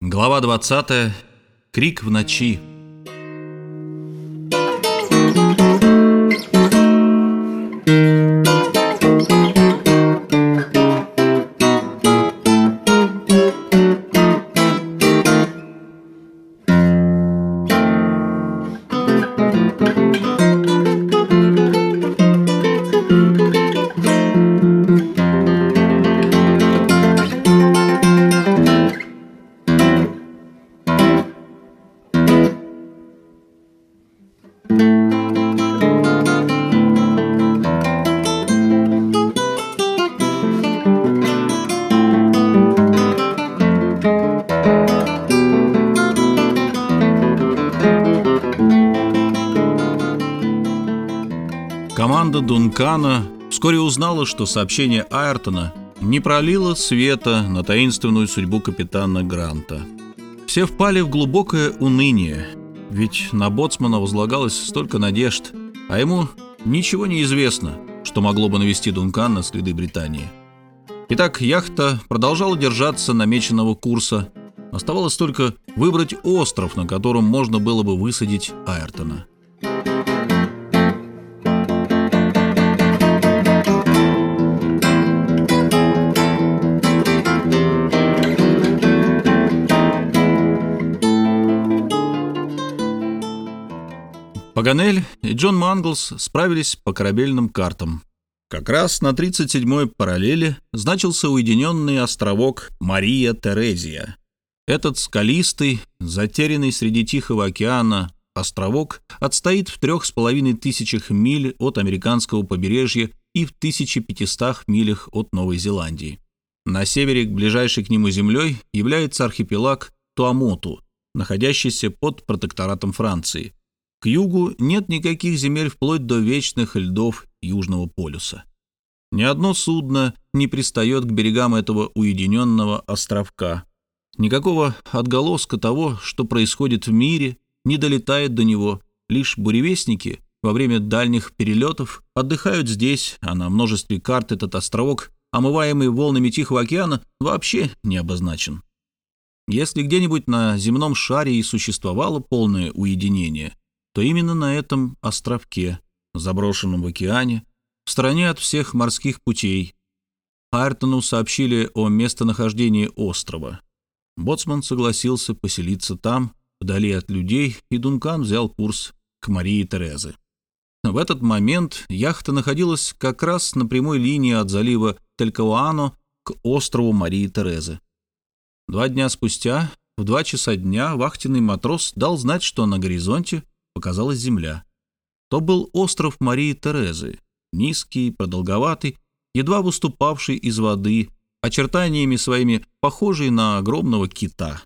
Глава 20. Крик в ночи. Команда Дункана вскоре узнала, что сообщение Айртона не пролило света на таинственную судьбу капитана Гранта. Все впали в глубокое уныние, ведь на боцмана возлагалось столько надежд, а ему ничего не известно, что могло бы навести Дункан на следы Британии. Итак, яхта продолжала держаться намеченного курса. Оставалось только выбрать остров, на котором можно было бы высадить Айртона. Паганель и Джон Манглс справились по корабельным картам. Как раз на 37-й параллели значился уединенный островок Мария Терезия. Этот скалистый, затерянный среди Тихого океана островок отстоит в трех с половиной тысячах миль от американского побережья и в 1500 милях от Новой Зеландии. На севере, ближайшей к нему землей, является архипелаг Туамоту, находящийся под протекторатом Франции. К югу нет никаких земель вплоть до вечных льдов Южного полюса. Ни одно судно не пристает к берегам этого уединенного островка. Никакого отголоска того, что происходит в мире, не долетает до него. Лишь буревестники во время дальних перелетов отдыхают здесь, а на множестве карт этот островок, омываемый волнами Тихого океана, вообще не обозначен. Если где-нибудь на земном шаре и существовало полное уединение, то именно на этом островке, заброшенном в океане, в стороне от всех морских путей, Айртону сообщили о местонахождении острова. Боцман согласился поселиться там, вдали от людей, и Дункан взял курс к Марии Терезы. В этот момент яхта находилась как раз на прямой линии от залива Телькауано к острову Марии Терезы. Два дня спустя, в два часа дня, вахтенный матрос дал знать, что на горизонте показалась земля. То был остров Марии Терезы, низкий, продолговатый, едва выступавший из воды, очертаниями своими похожий на огромного кита.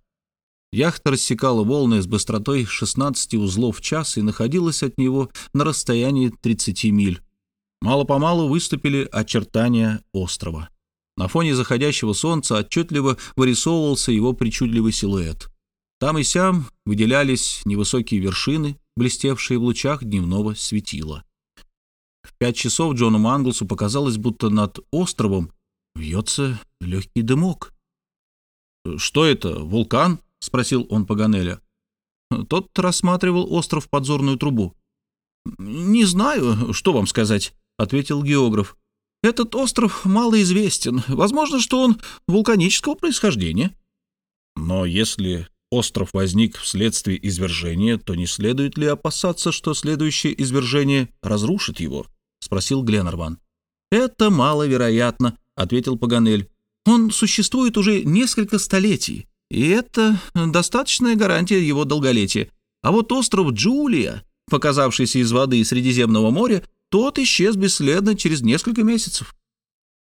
Яхта рассекала волны с быстротой 16 узлов в час и находилась от него на расстоянии 30 миль. Мало-помалу выступили очертания острова. На фоне заходящего солнца отчетливо вырисовывался его причудливый силуэт. Там и сям выделялись невысокие вершины, блестевшие в лучах дневного светила. В пять часов Джону Манглсу показалось, будто над островом вьется легкий дымок. «Что это, вулкан?» — спросил он Паганеля. Тот рассматривал остров подзорную трубу. «Не знаю, что вам сказать», — ответил географ. «Этот остров малоизвестен. Возможно, что он вулканического происхождения». «Но если остров возник вследствие извержения, то не следует ли опасаться, что следующее извержение разрушит его? спросил Гленнерван. Это маловероятно, ответил Паганель. Он существует уже несколько столетий, и это достаточная гарантия его долголетия. А вот остров Джулия, показавшийся из воды Средиземного моря, тот исчез бесследно через несколько месяцев.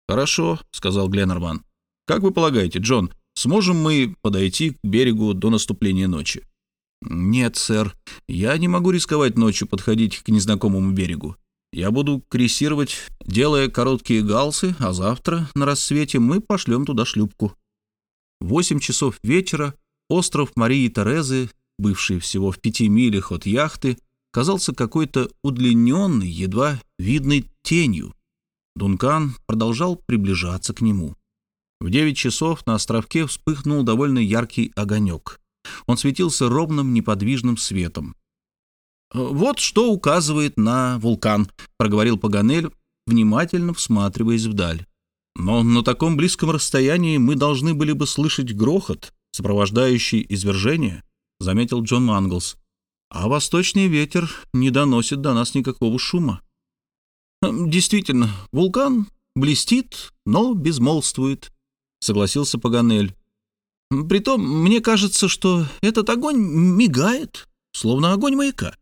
«Хорошо», — сказал Гленнерван. «Как вы полагаете, Джон, Сможем мы подойти к берегу до наступления ночи? Нет, сэр. Я не могу рисковать ночью подходить к незнакомому берегу. Я буду крейсировать, делая короткие галсы, а завтра на рассвете мы пошлем туда шлюпку. восемь часов вечера остров Марии Терезы, бывший всего в пяти милях от яхты, казался какой-то удлиненной, едва видной тенью. Дункан продолжал приближаться к нему. В девять часов на островке вспыхнул довольно яркий огонек. Он светился ровным неподвижным светом. «Вот что указывает на вулкан», — проговорил Паганель, внимательно всматриваясь вдаль. «Но на таком близком расстоянии мы должны были бы слышать грохот, сопровождающий извержение», — заметил Джон Манглс. «А восточный ветер не доносит до нас никакого шума». «Действительно, вулкан блестит, но безмолвствует», — согласился Паганель. «Притом, мне кажется, что этот огонь мигает, словно огонь маяка».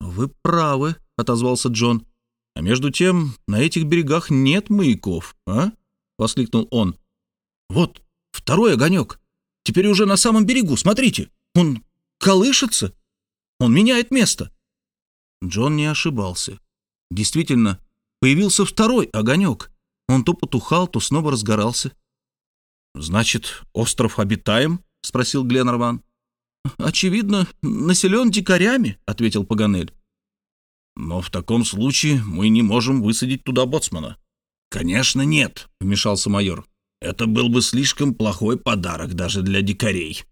«Вы правы», — отозвался Джон. «А между тем, на этих берегах нет маяков, а?» — воскликнул он. «Вот, второй огонек. Теперь уже на самом берегу, смотрите. Он колышется. Он меняет место». Джон не ошибался. Действительно, появился второй огонек. Он то потухал, то снова разгорался. «Значит, остров обитаем?» — спросил Гленнерван. «Очевидно, населен дикарями», — ответил Паганель. «Но в таком случае мы не можем высадить туда боцмана». «Конечно нет», — вмешался майор. «Это был бы слишком плохой подарок даже для дикарей».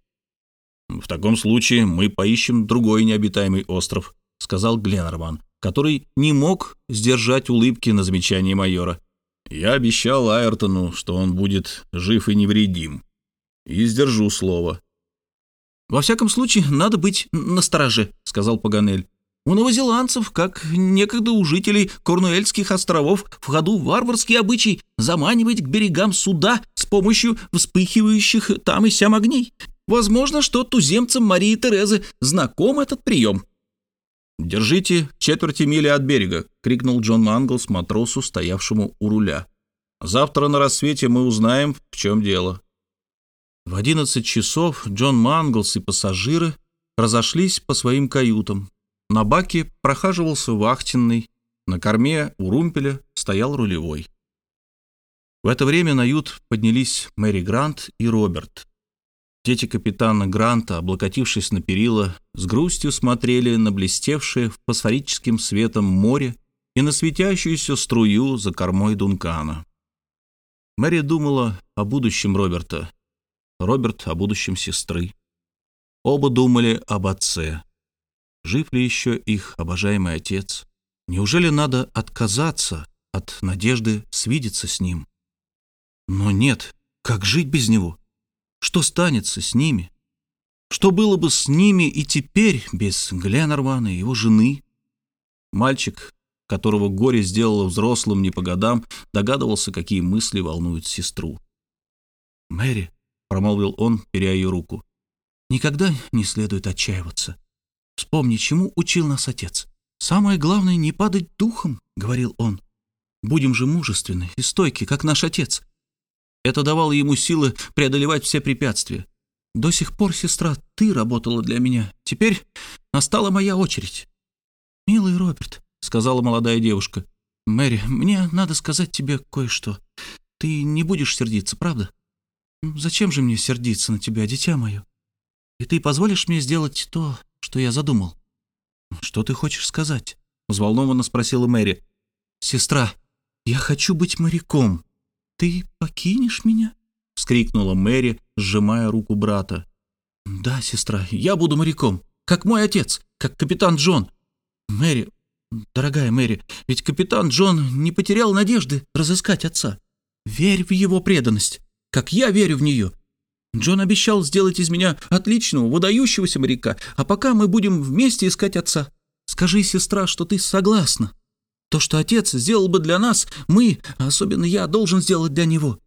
«В таком случае мы поищем другой необитаемый остров», — сказал Гленнерван, который не мог сдержать улыбки на замечание майора. «Я обещал Айртону, что он будет жив и невредим. И сдержу слово». «Во всяком случае, надо быть настороже», — сказал Паганель. «У новозеландцев, как некогда у жителей Корнуэльских островов, в ходу варварский обычай заманивать к берегам суда с помощью вспыхивающих там и сям огней. Возможно, что туземцам Марии Терезы знаком этот прием». «Держите четверти мили от берега», — крикнул Джон Манглс матросу, стоявшему у руля. «Завтра на рассвете мы узнаем, в чем дело». В одиннадцать часов Джон Манглс и пассажиры разошлись по своим каютам. На баке прохаживался вахтенный, на корме у румпеля стоял рулевой. В это время на ют поднялись Мэри Грант и Роберт. Дети капитана Гранта, облокотившись на перила, с грустью смотрели на блестевшее фосфорическим светом море и на светящуюся струю за кормой Дункана. Мэри думала о будущем Роберта, Роберт о будущем сестры. Оба думали об отце. Жив ли еще их обожаемый отец? Неужели надо отказаться от надежды свидеться с ним? Но нет, как жить без него? Что станется с ними? Что было бы с ними и теперь без Гленнервана и его жены? Мальчик, которого горе сделало взрослым не по годам, догадывался, какие мысли волнуют сестру. «Мэри», промолвил он, беря ее руку. «Никогда не следует отчаиваться. Вспомни, чему учил нас отец. Самое главное — не падать духом», — говорил он. «Будем же мужественны и стойки, как наш отец». Это давало ему силы преодолевать все препятствия. До сих пор, сестра, ты работала для меня. Теперь настала моя очередь. «Милый Роберт», — сказала молодая девушка, — «Мэри, мне надо сказать тебе кое-что. Ты не будешь сердиться, правда?» Зачем же мне сердиться на тебя, дитя мое? И ты позволишь мне сделать то, что я задумал? Что ты хочешь сказать? Взволнованно спросила Мэри. Сестра, я хочу быть моряком. Ты покинешь меня? Вскрикнула Мэри, сжимая руку брата. Да, сестра, я буду моряком, как мой отец, как капитан Джон. Мэри, дорогая Мэри, ведь капитан Джон не потерял надежды разыскать отца. Верь в его преданность как я верю в нее. Джон обещал сделать из меня отличного, выдающегося моряка, а пока мы будем вместе искать отца. Скажи, сестра, что ты согласна. То, что отец сделал бы для нас, мы, особенно я, должен сделать для него.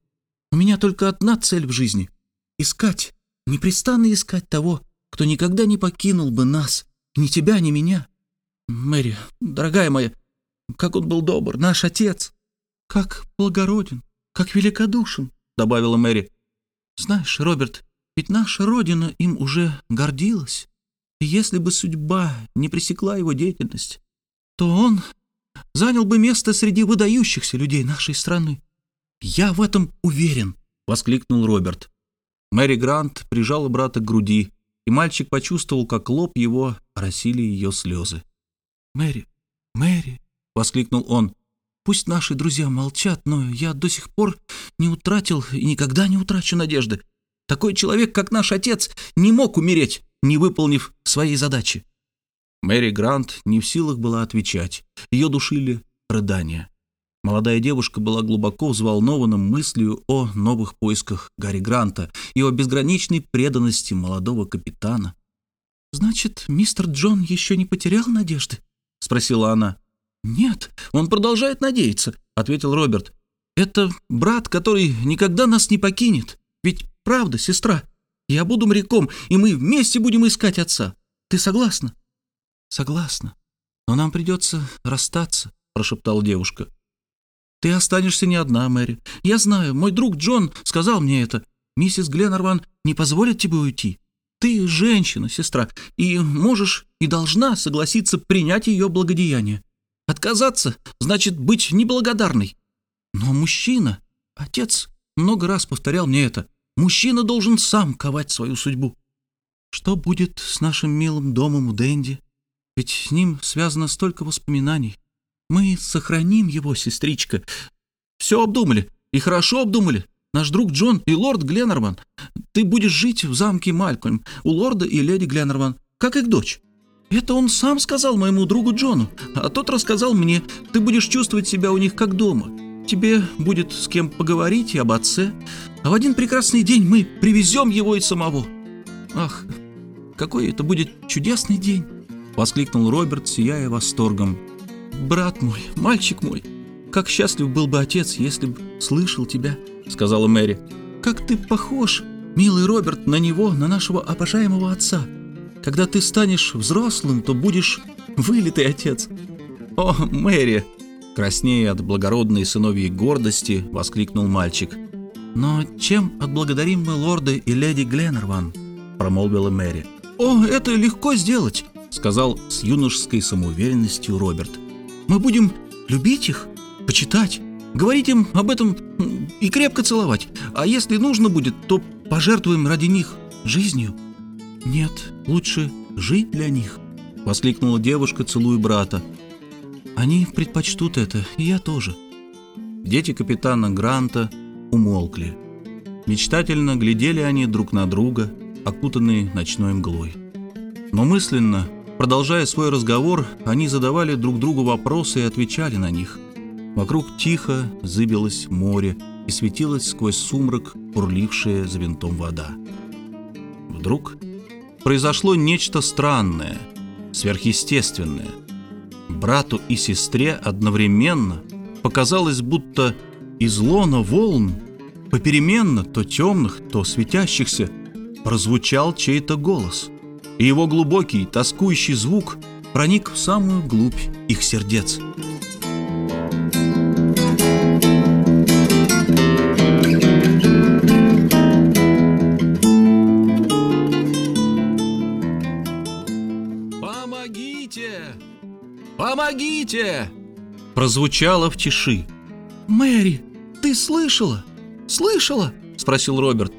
У меня только одна цель в жизни — искать, непрестанно искать того, кто никогда не покинул бы нас, ни тебя, ни меня. Мэри, дорогая моя, как он был добр, наш отец, как благороден, как великодушен. — добавила Мэри. «Знаешь, Роберт, ведь наша родина им уже гордилась. И если бы судьба не пресекла его деятельность, то он занял бы место среди выдающихся людей нашей страны. Я в этом уверен», — воскликнул Роберт. Мэри Грант прижала брата к груди, и мальчик почувствовал, как лоб его оросили ее слезы. «Мэри, Мэри!» — воскликнул он. Пусть наши друзья молчат, но я до сих пор не утратил и никогда не утрачу надежды. Такой человек, как наш отец, не мог умереть, не выполнив своей задачи». Мэри Грант не в силах была отвечать. Ее душили рыдания. Молодая девушка была глубоко взволнована мыслью о новых поисках Гарри Гранта и о безграничной преданности молодого капитана. «Значит, мистер Джон еще не потерял надежды?» — спросила она. «Нет, он продолжает надеяться», — ответил Роберт. «Это брат, который никогда нас не покинет. Ведь правда, сестра, я буду моряком, и мы вместе будем искать отца. Ты согласна?» «Согласна. Но нам придется расстаться», — прошептала девушка. «Ты останешься не одна, Мэри. Я знаю, мой друг Джон сказал мне это. Миссис Гленнерван не позволит тебе уйти. Ты женщина, сестра, и можешь и должна согласиться принять ее благодеяние. Отказаться значит быть неблагодарной. Но мужчина, отец много раз повторял мне это, мужчина должен сам ковать свою судьбу. Что будет с нашим милым домом у Дэнди? Ведь с ним связано столько воспоминаний. Мы сохраним его, сестричка. Все обдумали, и хорошо обдумали. Наш друг Джон и лорд Гленнерман. Ты будешь жить в замке Малькольм у лорда и леди Гленнерман, как их дочь. Это он сам сказал моему другу Джону, а тот рассказал мне. Ты будешь чувствовать себя у них как дома. Тебе будет с кем поговорить и об отце. А в один прекрасный день мы привезем его и самого. Ах, какой это будет чудесный день!» — воскликнул Роберт, сияя восторгом. «Брат мой, мальчик мой, как счастлив был бы отец, если бы слышал тебя», — сказала Мэри. «Как ты похож, милый Роберт, на него, на нашего обожаемого отца. Когда ты станешь взрослым, то будешь вылитый отец». «О, Мэри!» — краснея от благородной сыновьей гордости, воскликнул мальчик. «Но чем отблагодарим мы лорда и леди Гленнерван?» — промолвила Мэри. «О, это легко сделать», — сказал с юношеской самоуверенностью Роберт. «Мы будем любить их, почитать, говорить им об этом и крепко целовать. А если нужно будет, то пожертвуем ради них жизнью». «Нет, лучше жить для них», — воскликнула девушка, целуя брата. «Они предпочтут это, и я тоже». Дети капитана Гранта умолкли. Мечтательно глядели они друг на друга, окутанные ночной мглой. Но мысленно, продолжая свой разговор, они задавали друг другу вопросы и отвечали на них. Вокруг тихо зыбилось море и светилась сквозь сумрак бурлившая за винтом вода. Вдруг произошло нечто странное, сверхъестественное. Брату и сестре одновременно показалось, будто из лона волн, попеременно то темных, то светящихся, прозвучал чей-то голос, и его глубокий, тоскующий звук проник в самую глубь их сердец. «Помогите!» Прозвучало в тиши. «Мэри, ты слышала? Слышала?» — спросил Роберт.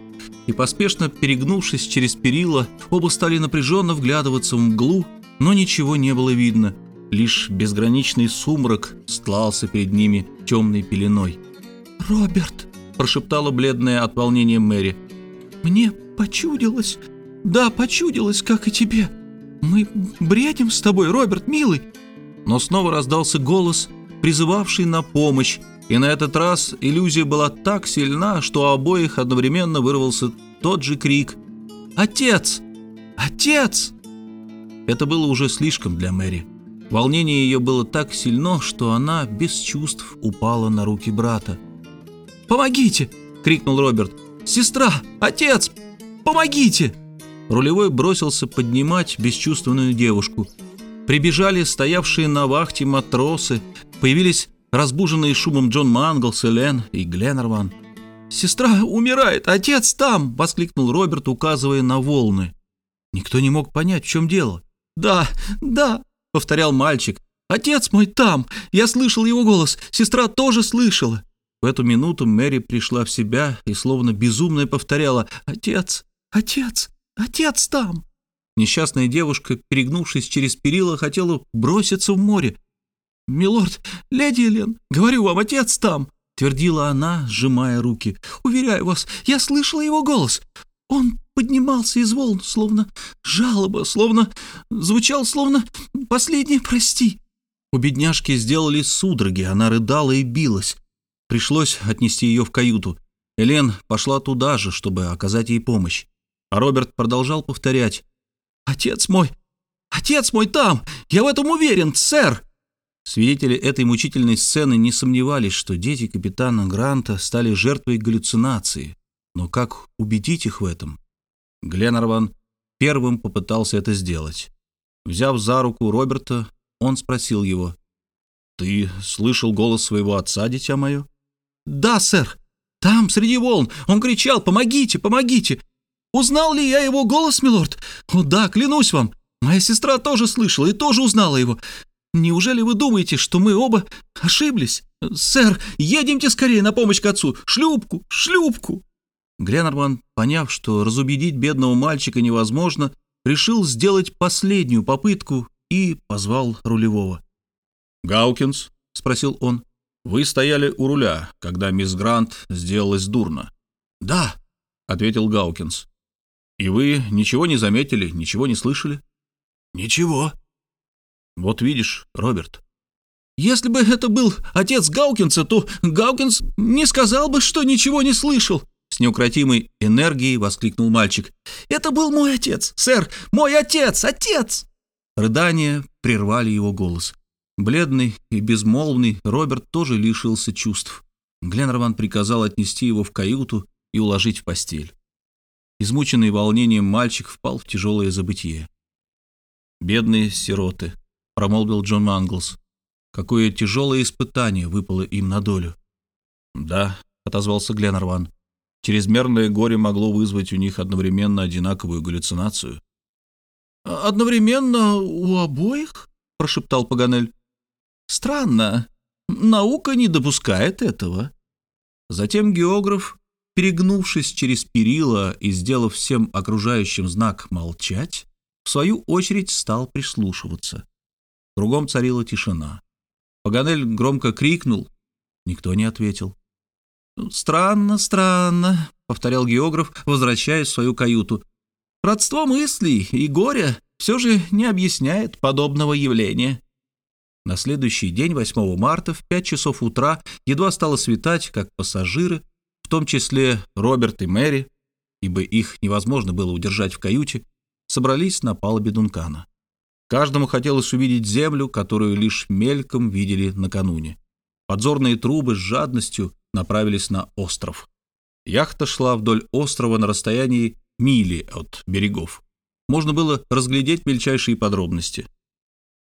И поспешно перегнувшись через перила, оба стали напряженно вглядываться в мглу, но ничего не было видно. Лишь безграничный сумрак стлался перед ними темной пеленой. «Роберт!» — прошептала бледная от волнения Мэри. «Мне почудилось. Да, почудилось, как и тебе. Мы бредим с тобой, Роберт, милый но снова раздался голос, призывавший на помощь, и на этот раз иллюзия была так сильна, что у обоих одновременно вырвался тот же крик «Отец! Отец!». Это было уже слишком для Мэри. Волнение ее было так сильно, что она без чувств упала на руки брата. «Помогите!» — крикнул Роберт. «Сестра! Отец! Помогите!» Рулевой бросился поднимать бесчувственную девушку — Прибежали стоявшие на вахте матросы, появились разбуженные шумом Джон Манглс, Элен и Гленнерван. «Сестра умирает, отец там!» — воскликнул Роберт, указывая на волны. Никто не мог понять, в чем дело. «Да, да!» — повторял мальчик. «Отец мой там! Я слышал его голос! Сестра тоже слышала!» В эту минуту Мэри пришла в себя и словно безумная повторяла «Отец! Отец! Отец там!» Несчастная девушка, перегнувшись через перила, хотела броситься в море. «Милорд, леди Элен, говорю вам, отец там!» — твердила она, сжимая руки. «Уверяю вас, я слышала его голос. Он поднимался из волн, словно жалоба, словно... звучал, словно «последнее прости». У бедняжки сделали судороги, она рыдала и билась. Пришлось отнести ее в каюту. Элен пошла туда же, чтобы оказать ей помощь. А Роберт продолжал повторять. «Отец мой! Отец мой там! Я в этом уверен, сэр!» Свидетели этой мучительной сцены не сомневались, что дети капитана Гранта стали жертвой галлюцинации. Но как убедить их в этом? Гленнерван первым попытался это сделать. Взяв за руку Роберта, он спросил его. «Ты слышал голос своего отца, дитя мое?» «Да, сэр. Там, среди волн. Он кричал «Помогите! Помогите!» Узнал ли я его голос, милорд? О, да, клянусь вам. Моя сестра тоже слышала и тоже узнала его. Неужели вы думаете, что мы оба ошиблись? Сэр, едемте скорее на помощь к отцу. Шлюпку, шлюпку!» Гленнерман, поняв, что разубедить бедного мальчика невозможно, решил сделать последнюю попытку и позвал рулевого. «Гаукинс?» — спросил он. «Вы стояли у руля, когда мисс Грант сделалась дурно». «Да», — ответил Гаукинс. «И вы ничего не заметили, ничего не слышали?» «Ничего». «Вот видишь, Роберт». «Если бы это был отец Гаукинса, то Гаукинс не сказал бы, что ничего не слышал», с неукротимой энергией воскликнул мальчик. «Это был мой отец, сэр! Мой отец! Отец!» Рыдания прервали его голос. Бледный и безмолвный Роберт тоже лишился чувств. Гленнерван приказал отнести его в каюту и уложить в постель. Измученный волнением мальчик впал в тяжелое забытье. «Бедные сироты», — промолвил Джон Манглс. «Какое тяжелое испытание выпало им на долю». «Да», — отозвался Гленнерван. Чрезмерное горе могло вызвать у них одновременно одинаковую галлюцинацию. «Одновременно у обоих?» — прошептал Паганель. «Странно. Наука не допускает этого». Затем географ, перегнувшись через перила и сделав всем окружающим знак «молчать», в свою очередь стал прислушиваться. Кругом царила тишина. Паганель громко крикнул. Никто не ответил. «Странно, странно», — повторял географ, возвращаясь в свою каюту. «Родство мыслей и горя все же не объясняет подобного явления». На следующий день, 8 марта, в 5 часов утра, едва стало светать, как пассажиры, в том числе Роберт и Мэри, ибо их невозможно было удержать в каюте, собрались на палубе Дункана. Каждому хотелось увидеть землю, которую лишь мельком видели накануне. Подзорные трубы с жадностью направились на остров. Яхта шла вдоль острова на расстоянии мили от берегов. Можно было разглядеть мельчайшие подробности.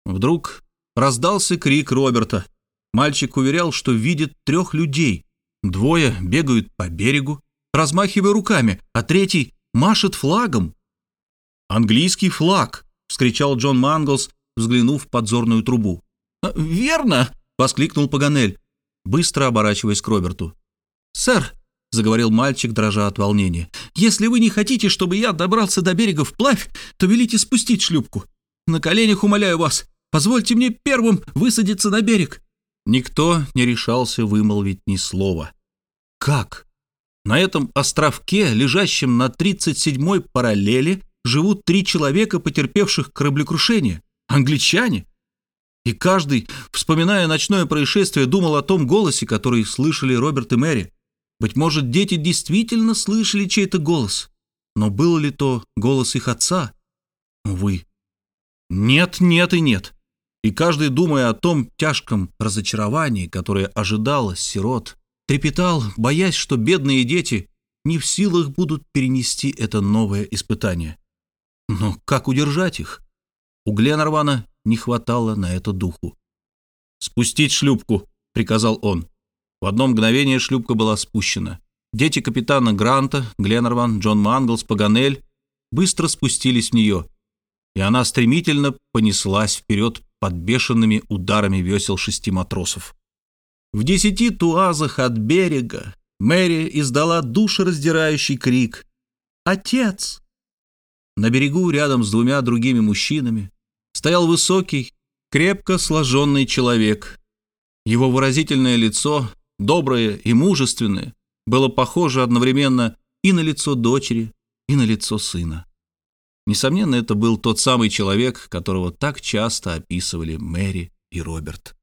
Вдруг раздался крик Роберта. Мальчик уверял, что видит трех людей. Двое бегают по берегу, размахивая руками, а третий машет флагом. «Английский флаг!» — вскричал Джон Манглс, взглянув в подзорную трубу. «Верно!» — воскликнул Паганель быстро оборачиваясь к Роберту. «Сэр», — заговорил мальчик, дрожа от волнения, «если вы не хотите, чтобы я добрался до берега вплавь, то велите спустить шлюпку. На коленях умоляю вас, позвольте мне первым высадиться на берег». Никто не решался вымолвить ни слова. «Как? На этом островке, лежащем на 37-й параллели, живут три человека, потерпевших кораблекрушение. Англичане? И каждый, вспоминая ночное происшествие, думал о том голосе, который слышали Роберт и Мэри. Быть может, дети действительно слышали чей-то голос. Но был ли то голос их отца? Увы. Нет, нет и нет. И каждый, думая о том тяжком разочаровании, которое ожидало сирот, трепетал, боясь, что бедные дети не в силах будут перенести это новое испытание. Но как удержать их? У Гленарвана не хватало на это духу. «Спустить шлюпку!» — приказал он. В одно мгновение шлюпка была спущена. Дети капитана Гранта, Гленнерван, Джон Манглс, Паганель быстро спустились в нее, и она стремительно понеслась вперед под бешеными ударами весел шести матросов. В десяти туазах от берега Мэри издала душераздирающий крик «Отец!». На берегу, рядом с двумя другими мужчинами, стоял высокий, Крепко сложенный человек. Его выразительное лицо, доброе и мужественное, было похоже одновременно и на лицо дочери, и на лицо сына. Несомненно, это был тот самый человек, которого так часто описывали Мэри и Роберт.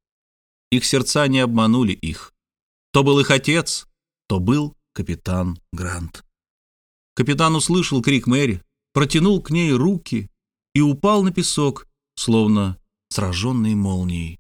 Их сердца не обманули их. То был их отец, то был капитан Грант. Капитан услышал крик Мэри, протянул к ней руки и упал на песок, словно сраженный молнией.